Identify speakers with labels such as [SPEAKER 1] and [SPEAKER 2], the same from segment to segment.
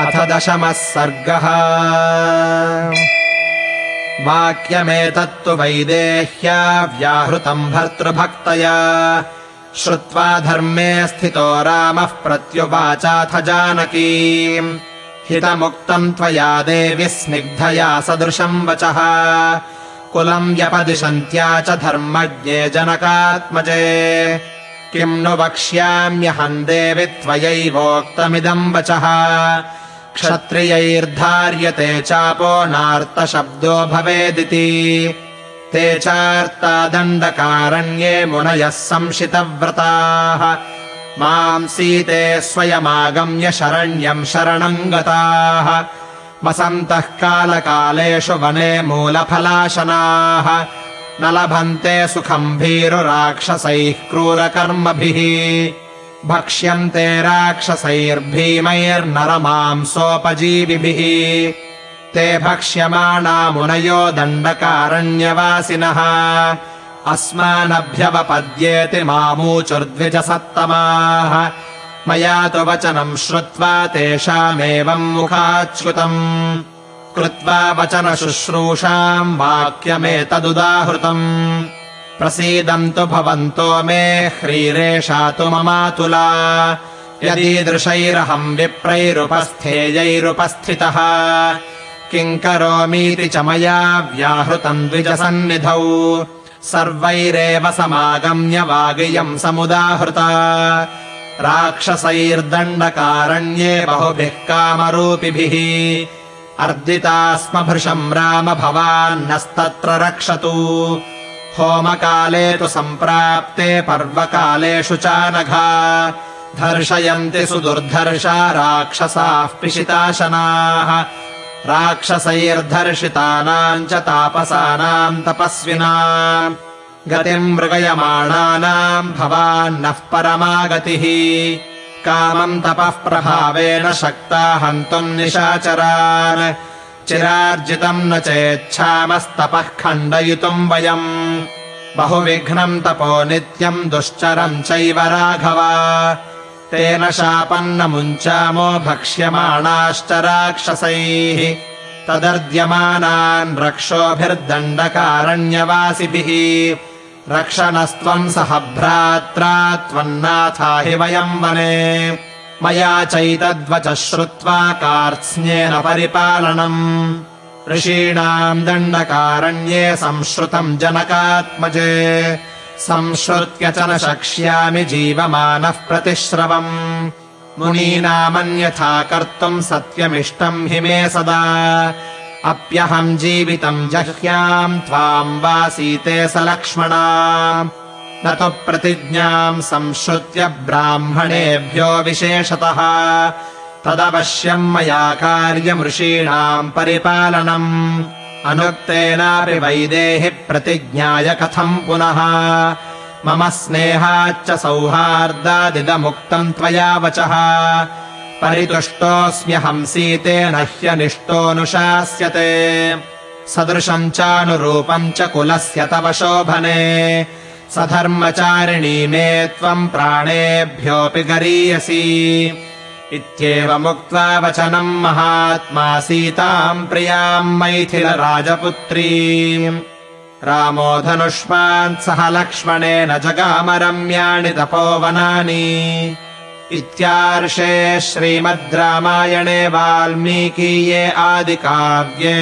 [SPEAKER 1] अथ दशमः सर्गः। वाक्यमेतत्तु वैदेह्या व्याहृतम् भर्तृभक्तया। श्रुत्वा धर्मे स्थितो रामः प्रत्युवाचाथ जानकी। हितमुक्तम् त्वया देवि स्निग्धया सदृशम् वचः। कुलम् व्यपदिशन्त्या च धर्मज्ञे जनकात्मजे। किम् नु वक्ष्याम्यहम् देवि त्वयैवोक्तमिदम् वचः क्षत्रियैर्धार्यते चापो नार्तशब्दो भवेदिति। ते चार्ता दण्डकारण्ये मुनयः संशितव्रताः। माम् सीते स्वयमागम्य शरण्यम् शरणम् गताः। वसन्तः कालकालेषु वने मूलफलाशनाः। न लभन्ते सुखम् भीरुराक्षसैः क्रूरकर्मभिः भक्ष्यन्ते राक्षसैर्भीमैर्नरमांसोपजीविभिः। ते भक्ष्यमाणा मुनयो दण्डकारण्यवासिनः। अस्मानभ्यवपद्येति मामूचुर्द्विजसत्तमाः। मया तु वचनम् श्रुत्वा तेषामेवम् मुखाच्युतम्। कृत्वा वचनशुश्रूषाम् वाक्यमेतदुदाहृतम् प्रसीदन्तु भवन्तो मे ह्रीरेषा तु ममातुला। यदीदृशैरहम् विप्रैरुपस्थेयैरुपस्थितः। किम् करोमीति च मया व्याहृतम् द्विजसन्निधौ। सर्वैरेव समागम्य वागियम् समुदाहृता। राक्षसैर्दण्डकारण्ये बहुभिः कामरूपिभिः। अर्दिता स्म भृशम् राम भवान्नस्तत्र रक्षतु होमकाले तु सम्प्राप्ते पर्वकालेषु चानघा। धर्षयन्ति सुदुर्धर्षा राक्षसाः पिशिताशनाः। राक्षसैर्धर्षितानाम् च तापसानाम् तपस्विना। गतिम् मृगयमाणानाम् भवान्नः परमागतिः। कामम् तपः प्रभावेन शक्ता हन्तुम् निशाचरान् चिरार्जितम् न चेच्छामस्तपः खण्डयितुम् वयम्। बहुविघ्नम् तपो नित्यम् दुश्चरम् चैव राघव। तेन शापन्न मुञ्चामो भक्ष्यमाणाश्च राक्षसैः। तदर्द्यमानान् रक्षोभिर्दण्डकारण्यवासिभिः। रक्षणस्त्वम् सह भ्रात्रा त्वन्नाथा हि वयम् वने मया चैतद्वचः श्रुत्वा कार्त्स्न्येन परिपालनम्। ऋषीणाम् दण्डकारण्ये संश्रुतम् जनकात्मजे। संश्रुत्य च न शक्ष्यामि जीवमानः प्रतिश्रवम्। मुनीनामन्यथा कर्तुम् सत्यमिष्टम् हि मे सदा। अप्यहम् जीवितम् जह्याम् त्वाम् वासीते स लक्ष्मणा न तु प्रतिज्ञाम् संश्रुत्य ब्राह्मणेभ्यो विशेषतः। तदवश्यम् मया कार्यमृषीणाम् परिपालनम्। अनुक्तेनापि वैदेहि प्रतिज्ञाय कथम् पुनः। मम स्नेहाच्च सौहार्दादिदमुक्तम् त्वया वचः। परितुष्टोऽस्म्यहम् सीतेन ह्यनिष्टोऽनुशास्यते सदृशम् चानुरूपम् च कुलस्य तव शोभने सधर्मचारिणी मे त्वम् प्राणेभ्योऽपि गरीयसी। इत्येवमुक्त्वा वचनम् महात्मा सीताम् प्रियाम् मैथिलराजपुत्री। रामो धनुष्मान् सह लक्ष्मणेन जगामरम्याणि तपोवनानि। इत्यार्षे श्रीमद् रामायणे वाल्मीकीये आदिकाव्ये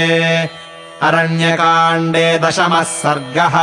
[SPEAKER 1] अरण्यकाण्डे दशमः सर्गः